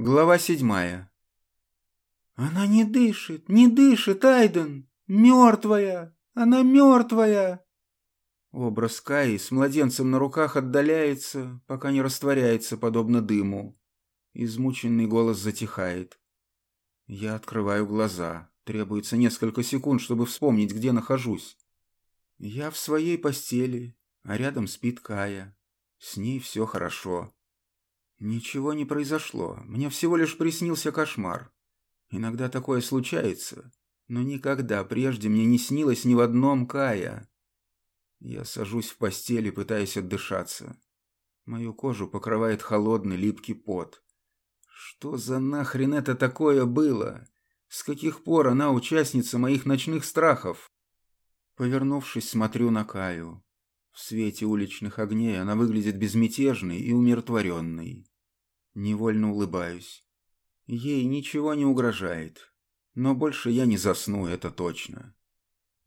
Глава седьмая. «Она не дышит, не дышит, Айден! Мертвая! Она мертвая!» Образ Каи с младенцем на руках отдаляется, пока не растворяется, подобно дыму. Измученный голос затихает. Я открываю глаза. Требуется несколько секунд, чтобы вспомнить, где нахожусь. Я в своей постели, а рядом спит Кая. С ней все хорошо. Ничего не произошло. Мне всего лишь приснился кошмар. Иногда такое случается, но никогда прежде мне не снилось ни в одном Кая. Я сажусь в постели, пытаясь отдышаться. Мою кожу покрывает холодный липкий пот. Что за нахрен это такое было? С каких пор она участница моих ночных страхов? Повернувшись, смотрю на Каю. В свете уличных огней она выглядит безмятежной и умиротворенной. Невольно улыбаюсь. Ей ничего не угрожает. Но больше я не засну, это точно.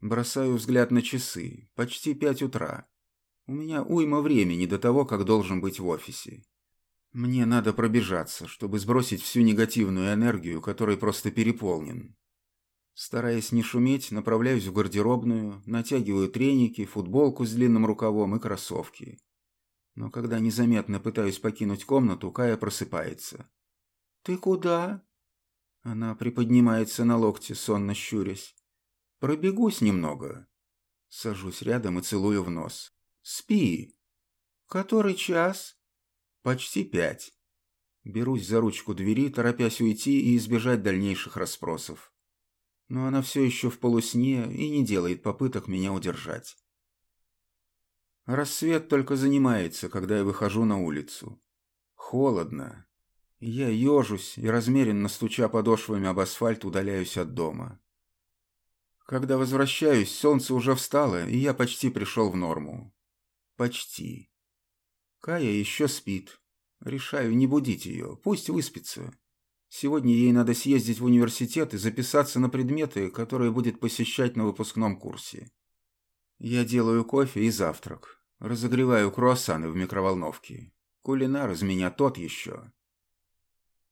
Бросаю взгляд на часы. Почти пять утра. У меня уйма времени до того, как должен быть в офисе. Мне надо пробежаться, чтобы сбросить всю негативную энергию, которой просто переполнен. Стараясь не шуметь, направляюсь в гардеробную, натягиваю треники, футболку с длинным рукавом и кроссовки. Но когда незаметно пытаюсь покинуть комнату, Кая просыпается. «Ты куда?» Она приподнимается на локте, сонно щурясь. Пробегусь немного. Сажусь рядом и целую в нос. Спи. Который час? Почти пять. Берусь за ручку двери, торопясь уйти и избежать дальнейших расспросов. Но она все еще в полусне и не делает попыток меня удержать. Рассвет только занимается, когда я выхожу на улицу. Холодно. Я ежусь и, размеренно стуча подошвами об асфальт, удаляюсь от дома. Когда возвращаюсь, солнце уже встало, и я почти пришел в норму. Почти. Кая еще спит. Решаю не будить ее, пусть выспится. Сегодня ей надо съездить в университет и записаться на предметы, которые будет посещать на выпускном курсе. Я делаю кофе и завтрак. Разогреваю круассаны в микроволновке. Кулинар из меня тот еще.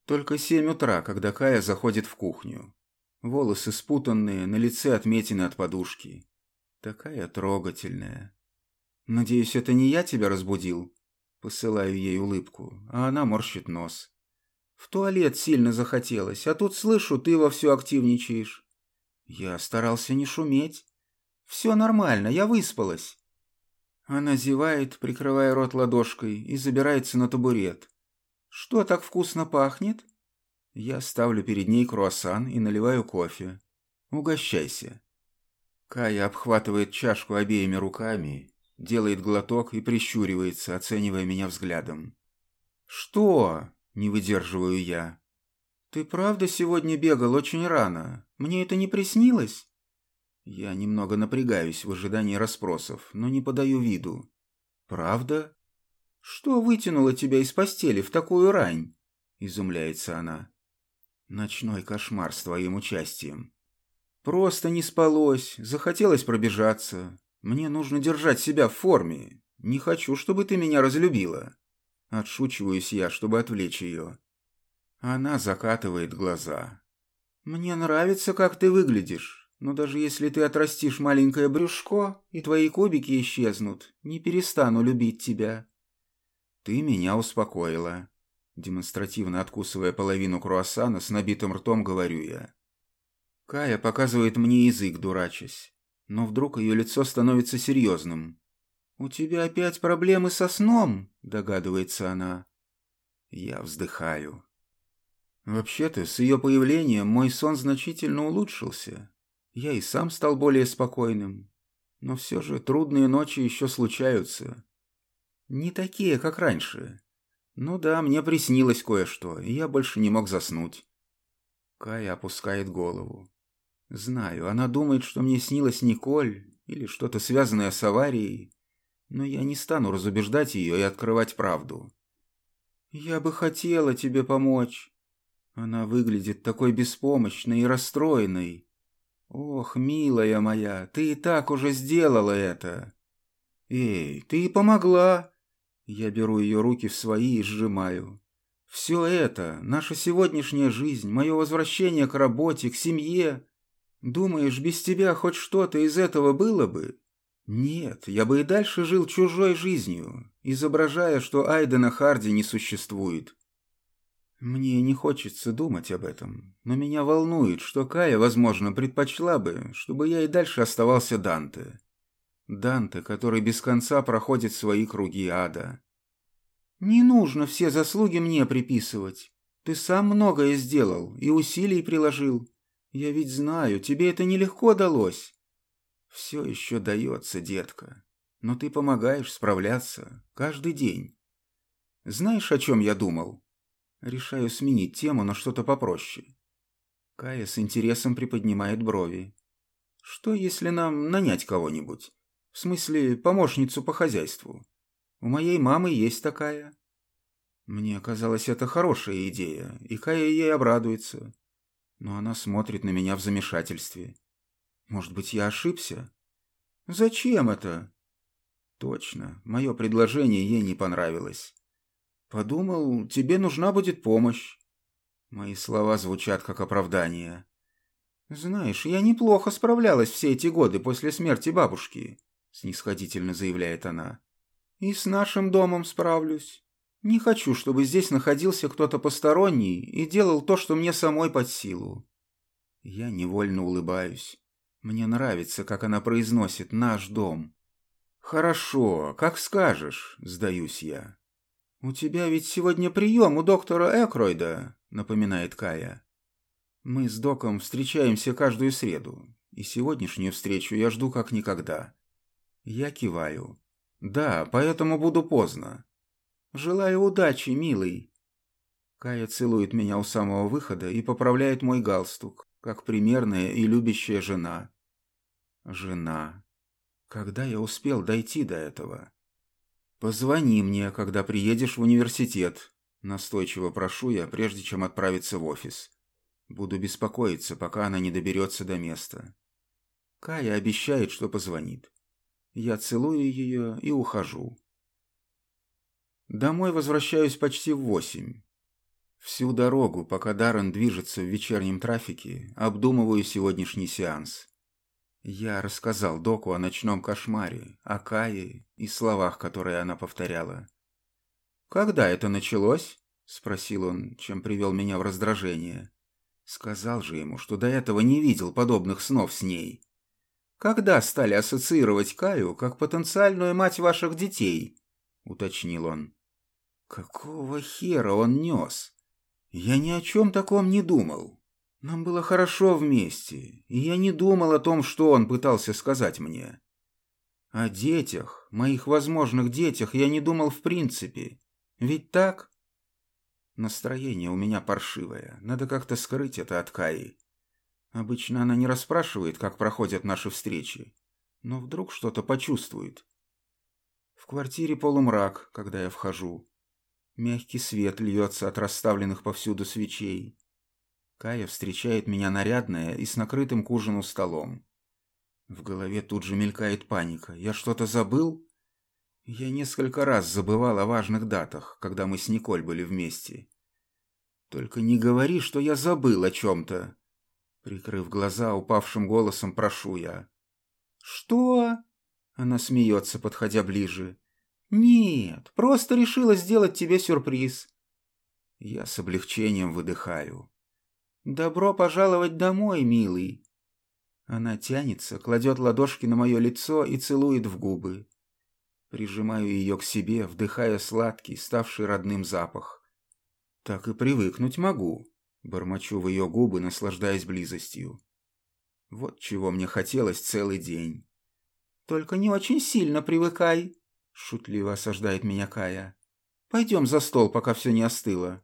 Только семь утра, когда Кая заходит в кухню. Волосы спутанные, на лице отметины от подушки. Такая трогательная. Надеюсь, это не я тебя разбудил? Посылаю ей улыбку, а она морщит нос. В туалет сильно захотелось, а тут слышу, ты вовсю активничаешь. Я старался не шуметь. Все нормально, я выспалась. Она зевает, прикрывая рот ладошкой, и забирается на табурет. Что так вкусно пахнет? Я ставлю перед ней круассан и наливаю кофе. Угощайся. Кая обхватывает чашку обеими руками, делает глоток и прищуривается, оценивая меня взглядом. «Что?» – не выдерживаю я. «Ты правда сегодня бегал очень рано? Мне это не приснилось?» Я немного напрягаюсь в ожидании расспросов, но не подаю виду. «Правда?» «Что вытянуло тебя из постели в такую рань?» – изумляется она. Ночной кошмар с твоим участием. Просто не спалось, захотелось пробежаться. Мне нужно держать себя в форме. Не хочу, чтобы ты меня разлюбила. Отшучиваюсь я, чтобы отвлечь ее. Она закатывает глаза. Мне нравится, как ты выглядишь. Но даже если ты отрастишь маленькое брюшко, и твои кубики исчезнут, не перестану любить тебя. Ты меня успокоила. Демонстративно откусывая половину круассана, с набитым ртом говорю я. Кая показывает мне язык, дурачась. Но вдруг ее лицо становится серьезным. «У тебя опять проблемы со сном?» – догадывается она. Я вздыхаю. Вообще-то, с ее появлением мой сон значительно улучшился. Я и сам стал более спокойным. Но все же трудные ночи еще случаются. Не такие, как раньше. Ну да, мне приснилось кое-что, и я больше не мог заснуть. Кая опускает голову. Знаю, она думает, что мне снилась Николь или что-то связанное с аварией, но я не стану разубеждать ее и открывать правду. Я бы хотела тебе помочь. Она выглядит такой беспомощной и расстроенной. Ох, милая моя, ты и так уже сделала это. Эй, ты и помогла. Я беру ее руки в свои и сжимаю. Все это, наша сегодняшняя жизнь, мое возвращение к работе, к семье. Думаешь, без тебя хоть что-то из этого было бы? Нет, я бы и дальше жил чужой жизнью, изображая, что Айдена Харди не существует. Мне не хочется думать об этом, но меня волнует, что Кая, возможно, предпочла бы, чтобы я и дальше оставался Данте. Данте, который без конца проходит свои круги ада. Не нужно все заслуги мне приписывать. Ты сам многое сделал и усилий приложил. Я ведь знаю, тебе это нелегко далось. Все еще дается, детка. Но ты помогаешь справляться каждый день. Знаешь, о чем я думал? Решаю сменить тему на что-то попроще. Кая с интересом приподнимает брови. Что, если нам нанять кого-нибудь? В смысле, помощницу по хозяйству? У моей мамы есть такая. Мне казалось, это хорошая идея, и Кая ей обрадуется. Но она смотрит на меня в замешательстве. Может быть, я ошибся? Зачем это? Точно, мое предложение ей не понравилось. Подумал, тебе нужна будет помощь. Мои слова звучат как оправдание. Знаешь, я неплохо справлялась все эти годы после смерти бабушки, снисходительно заявляет она. И с нашим домом справлюсь. Не хочу, чтобы здесь находился кто-то посторонний и делал то, что мне самой под силу. Я невольно улыбаюсь. Мне нравится, как она произносит «наш дом». «Хорошо, как скажешь», — сдаюсь я. «У тебя ведь сегодня прием у доктора Экройда», — напоминает Кая. «Мы с доком встречаемся каждую среду, и сегодняшнюю встречу я жду как никогда». Я киваю. «Да, поэтому буду поздно». «Желаю удачи, милый». Кая целует меня у самого выхода и поправляет мой галстук, как примерная и любящая жена. Жена. Когда я успел дойти до этого? Позвони мне, когда приедешь в университет. Настойчиво прошу я, прежде чем отправиться в офис. Буду беспокоиться, пока она не доберется до места. Кая обещает, что позвонит. Я целую ее и ухожу. Домой возвращаюсь почти в восемь. Всю дорогу, пока Даррен движется в вечернем трафике, обдумываю сегодняшний сеанс. Я рассказал доку о ночном кошмаре, о Кае и словах, которые она повторяла. «Когда это началось?» — спросил он, чем привел меня в раздражение. Сказал же ему, что до этого не видел подобных снов с ней. «Когда стали ассоциировать Каю как потенциальную мать ваших детей?» — уточнил он. «Какого хера он нес?» «Я ни о чем таком не думал. Нам было хорошо вместе, и я не думал о том, что он пытался сказать мне. О детях, моих возможных детях, я не думал в принципе. Ведь так? Настроение у меня паршивое, надо как-то скрыть это от Каи. Обычно она не расспрашивает, как проходят наши встречи, но вдруг что-то почувствует. В квартире полумрак, когда я вхожу. Мягкий свет льется от расставленных повсюду свечей. Кая встречает меня нарядная и с накрытым к ужину столом. В голове тут же мелькает паника. Я что-то забыл? Я несколько раз забывал о важных датах, когда мы с Николь были вместе. Только не говори, что я забыл о чем-то. Прикрыв глаза, упавшим голосом прошу я. «Что?» Она смеется, подходя ближе. «Нет, просто решила сделать тебе сюрприз». Я с облегчением выдыхаю. «Добро пожаловать домой, милый!» Она тянется, кладет ладошки на мое лицо и целует в губы. Прижимаю ее к себе, вдыхая сладкий, ставший родным запах. Так и привыкнуть могу. Бормочу в ее губы, наслаждаясь близостью. Вот чего мне хотелось целый день. «Только не очень сильно привыкай», — шутливо осаждает меня Кая. «Пойдем за стол, пока все не остыло».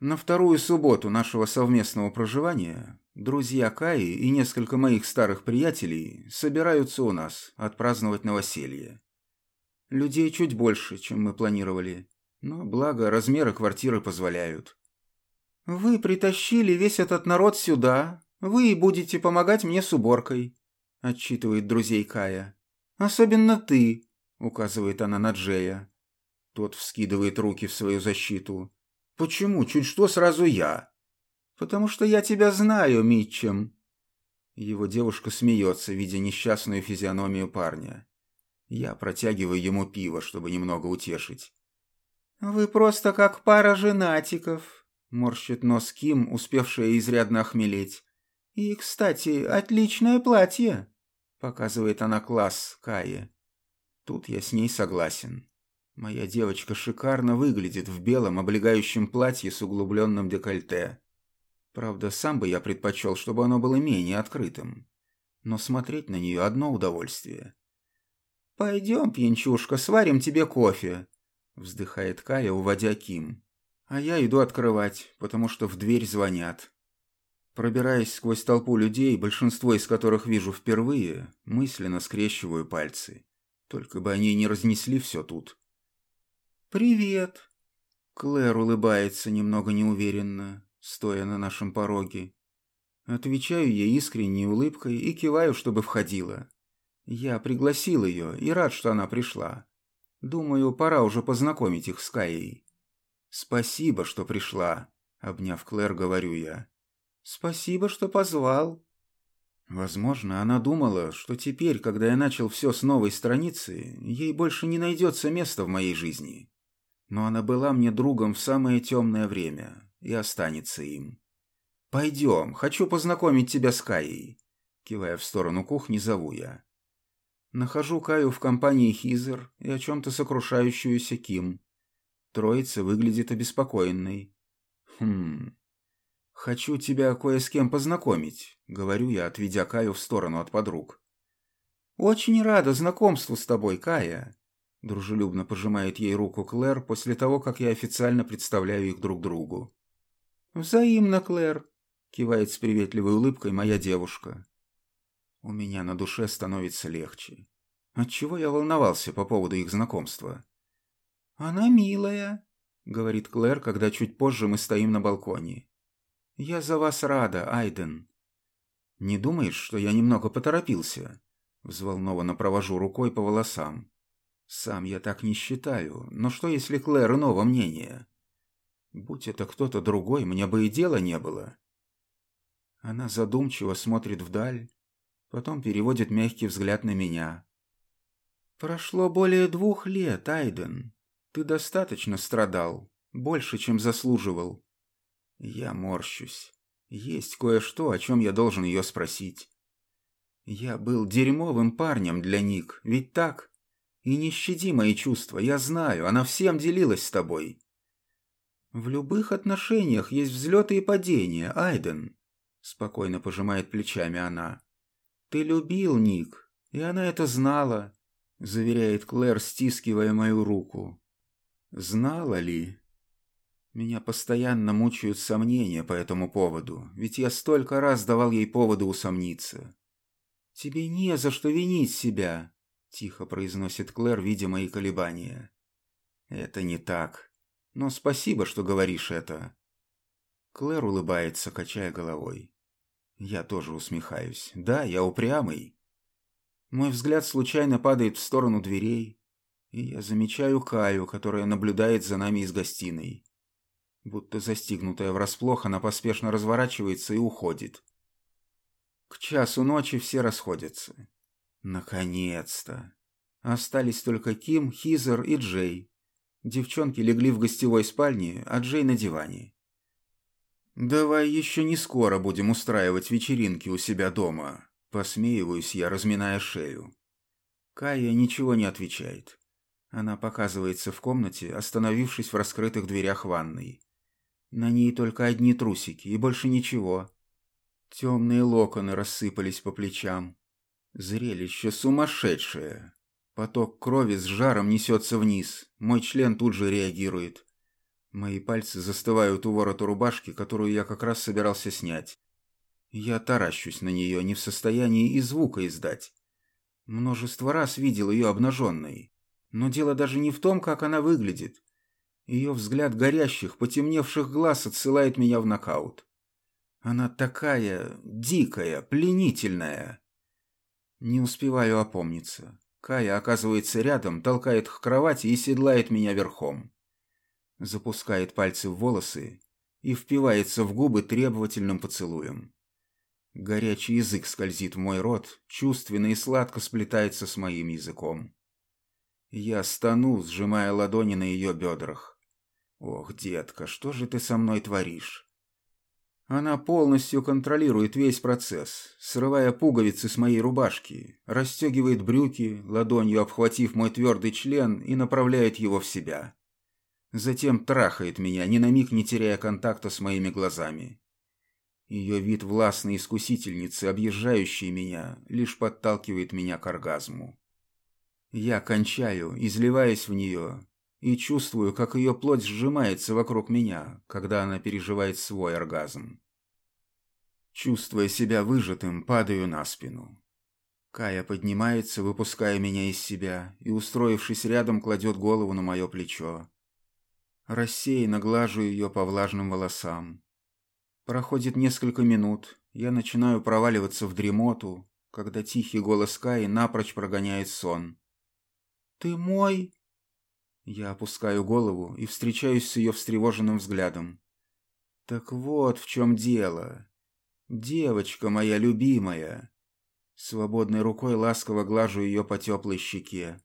На вторую субботу нашего совместного проживания друзья Каи и несколько моих старых приятелей собираются у нас отпраздновать новоселье. Людей чуть больше, чем мы планировали, но благо размеры квартиры позволяют. «Вы притащили весь этот народ сюда, вы будете помогать мне с уборкой», — отчитывает друзей Кая. «Особенно ты», — указывает она на Джея. Тот вскидывает руки в свою защиту. «Почему? Чуть что сразу я?» «Потому что я тебя знаю, Митчем». Его девушка смеется, видя несчастную физиономию парня. Я протягиваю ему пиво, чтобы немного утешить. «Вы просто как пара женатиков», — морщит нос Ким, успевшая изрядно охмелеть. «И, кстати, отличное платье», — показывает она класс Кае. Тут я с ней согласен. Моя девочка шикарно выглядит в белом облегающем платье с углубленным декольте. Правда, сам бы я предпочел, чтобы оно было менее открытым. Но смотреть на нее одно удовольствие. «Пойдем, пьянчушка, сварим тебе кофе», — вздыхает Кая, уводя Ким. А я иду открывать, потому что в дверь звонят. Пробираясь сквозь толпу людей, большинство из которых вижу впервые, мысленно скрещиваю пальцы. Только бы они не разнесли все тут. «Привет!» Клэр улыбается немного неуверенно, стоя на нашем пороге. Отвечаю ей искренней улыбкой и киваю, чтобы входила. Я пригласил ее и рад, что она пришла. Думаю, пора уже познакомить их с Каей. «Спасибо, что пришла», — обняв Клэр, говорю я. «Спасибо, что позвал». Возможно, она думала, что теперь, когда я начал все с новой страницы, ей больше не найдется места в моей жизни. Но она была мне другом в самое темное время и останется им. «Пойдем, хочу познакомить тебя с Каей», — кивая в сторону кухни, зову я. Нахожу Каю в компании Хизер и о чем-то сокрушающуюся Ким. Троица выглядит обеспокоенной. «Хм... Хочу тебя кое с кем познакомить», — говорю я, отведя Каю в сторону от подруг. «Очень рада знакомству с тобой, Кая», — дружелюбно пожимает ей руку Клэр после того, как я официально представляю их друг другу. «Взаимно, Клэр», — кивает с приветливой улыбкой моя девушка. У меня на душе становится легче. Отчего я волновался по поводу их знакомства? «Она милая», — говорит Клэр, когда чуть позже мы стоим на балконе. «Я за вас рада, Айден». «Не думаешь, что я немного поторопился?» Взволнованно провожу рукой по волосам. «Сам я так не считаю, но что, если Клэр иного мнения?» «Будь это кто-то другой, мне бы и дела не было». Она задумчиво смотрит вдаль, потом переводит мягкий взгляд на меня. «Прошло более двух лет, Айден. Ты достаточно страдал, больше, чем заслуживал». Я морщусь. Есть кое-что, о чем я должен ее спросить. Я был дерьмовым парнем для Ник, ведь так? И не мои чувства, я знаю, она всем делилась с тобой. В любых отношениях есть взлеты и падения, Айден, спокойно пожимает плечами она. «Ты любил Ник, и она это знала», — заверяет Клэр, стискивая мою руку. «Знала ли?» Меня постоянно мучают сомнения по этому поводу, ведь я столько раз давал ей поводу усомниться. «Тебе не за что винить себя», — тихо произносит Клэр, видя мои колебания. «Это не так. Но спасибо, что говоришь это». Клэр улыбается, качая головой. Я тоже усмехаюсь. Да, я упрямый. Мой взгляд случайно падает в сторону дверей, и я замечаю Каю, которая наблюдает за нами из гостиной. Будто застигнутая врасплох, она поспешно разворачивается и уходит. К часу ночи все расходятся. Наконец-то. Остались только Ким, Хизер и Джей. Девчонки легли в гостевой спальне, а Джей на диване. «Давай еще не скоро будем устраивать вечеринки у себя дома», — посмеиваюсь я, разминая шею. Кая ничего не отвечает. Она показывается в комнате, остановившись в раскрытых дверях ванной. На ней только одни трусики и больше ничего. Темные локоны рассыпались по плечам. Зрелище сумасшедшее. Поток крови с жаром несется вниз. Мой член тут же реагирует. Мои пальцы застывают у ворота рубашки, которую я как раз собирался снять. Я таращусь на нее, не в состоянии и звука издать. Множество раз видел ее обнаженной. Но дело даже не в том, как она выглядит. Ее взгляд горящих, потемневших глаз отсылает меня в нокаут. Она такая дикая, пленительная. Не успеваю опомниться. Кая оказывается рядом, толкает к кровати и седлает меня верхом. Запускает пальцы в волосы и впивается в губы требовательным поцелуем. Горячий язык скользит в мой рот, чувственно и сладко сплетается с моим языком. Я стану, сжимая ладони на ее бедрах. «Ох, детка, что же ты со мной творишь?» Она полностью контролирует весь процесс, срывая пуговицы с моей рубашки, расстегивает брюки, ладонью обхватив мой твердый член и направляет его в себя. Затем трахает меня, ни на миг не теряя контакта с моими глазами. Ее вид властной искусительницы, объезжающей меня, лишь подталкивает меня к оргазму. Я кончаю, изливаясь в нее, и чувствую, как ее плоть сжимается вокруг меня, когда она переживает свой оргазм. Чувствуя себя выжатым, падаю на спину. Кая поднимается, выпуская меня из себя, и, устроившись рядом, кладет голову на мое плечо. Рассеянно глажу ее по влажным волосам. Проходит несколько минут, я начинаю проваливаться в дремоту, когда тихий голос Каи напрочь прогоняет сон. «Ты мой?» Я опускаю голову и встречаюсь с ее встревоженным взглядом. «Так вот в чем дело. Девочка моя любимая!» Свободной рукой ласково глажу ее по теплой щеке.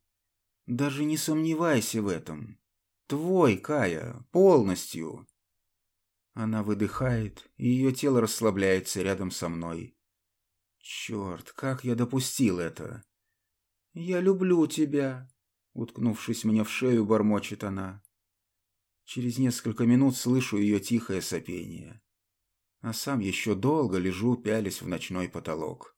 «Даже не сомневайся в этом. Твой, Кая, полностью!» Она выдыхает, и ее тело расслабляется рядом со мной. «Черт, как я допустил это!» «Я люблю тебя!» Уткнувшись мне в шею, бормочет она. Через несколько минут слышу ее тихое сопение. А сам еще долго лежу, пялясь в ночной потолок.